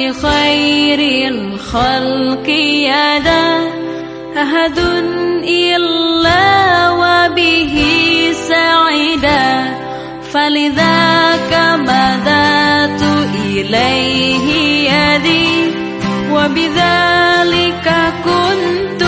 لخير الخلق يدا أهد إلا وبه سعدا فلذاك بدأت إليه يدي وبذلك كنت